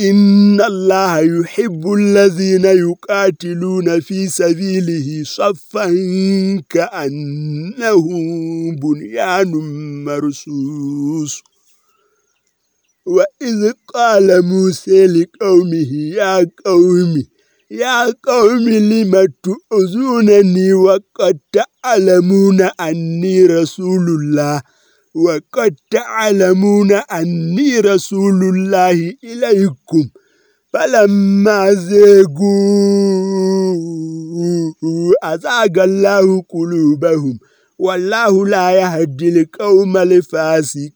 إن الله يحب الذين يقاتلون في سبيله صفا كأنهم بنيان مرسوس. وإذ قال موسى لقومه يا قوم يا قوم لم تؤذونني وقد تعلمون أني رسول الله؟ وقد تعلمون أني رسول الله إليكم فلما زيغوا أزاغ الله قلوبهم والله لا يهدي القوم الفاسقين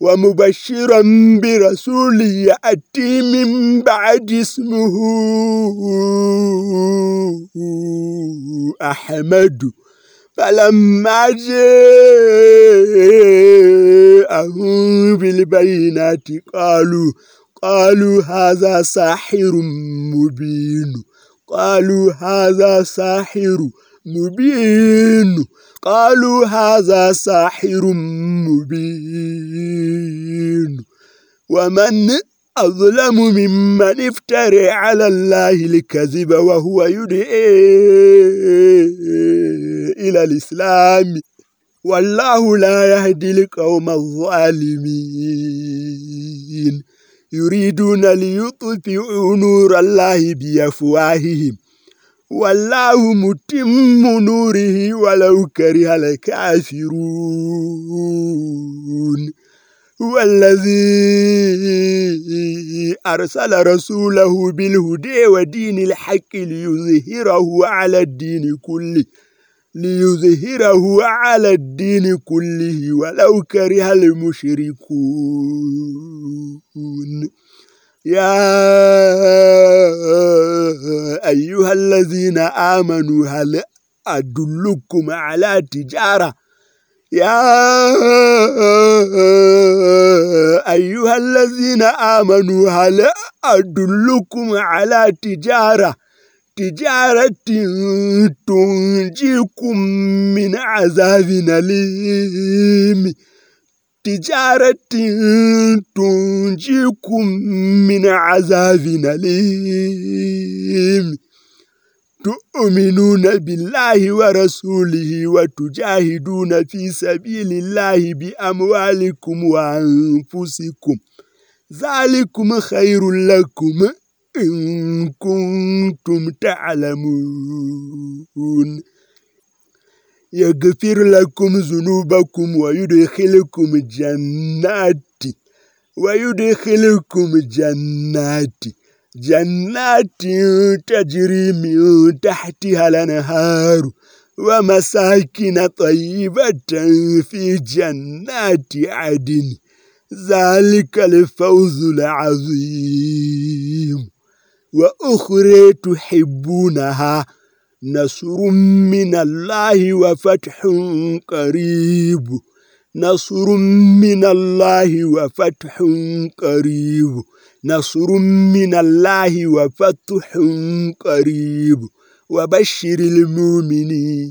ومبشرا برسول يأتي من بعد اسمه أحمد. فلما جاءهم بالبينات قالوا قالوا هذا ساحر مبين. قالوا هذا ساحر مبين قالوا هذا ساحر مبين. ومن أظلم ممن افترى على الله الكذب وهو يدعي إلى الإسلام. والله لا يهدي القوم الظالمين. يريدون ليطفئوا نور الله بأفواههم. والله متم نوره ولو كره الكافرون. هو الذي أرسل رسوله بالهدى ودين الحق ليظهره على الدين كله ليظهره على الدين كله ولو كره المشركون. يا أيها الذين آمنوا هل أدلكم على تجارة يا أيها الذين آمنوا هل أدلكم على تجارة تجارة تنجيكم من عذاب أليم تجارة تنجيكم من عذاب أليم. تؤمنون بالله ورسوله وتجاهدون في سبيل الله بأموالكم وأنفسكم. ذلكم خير لكم إن كنتم تعلمون. يغفر لكم ذنوبكم ويدخلكم جنات ويدخلكم جنات جنات تجري من تحتها الأنهار ومساكن طيبة في جنات عدن. ذلك الفوز العظيم. وأخرى تحبونها نصر من الله وفتح قريب. نصر من الله وفتح قريب. نصر من الله وفتح قريب. وبشر المؤمنين.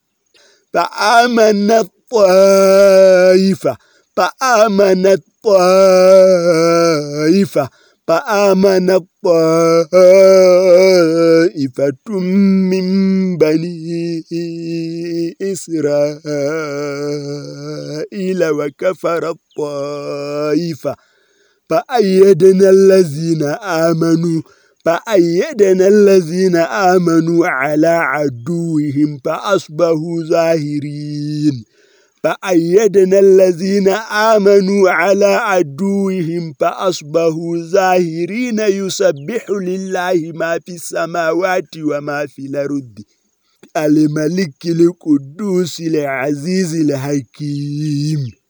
فآمن الطائفة فآمن الطائفة فآمن الطائفة من بني إسرائيل وكفر الطائفة. فأيدنا الذين آمنوا فأيدنا الذين آمنوا على عدوهم فأصبحوا ظاهرين. فأيدنا الذين آمنوا على عدوهم فأصبحوا ظاهرين. يسبح لله ما في السماوات وما في الأرض. الملك القدوس العزيز الحكيم.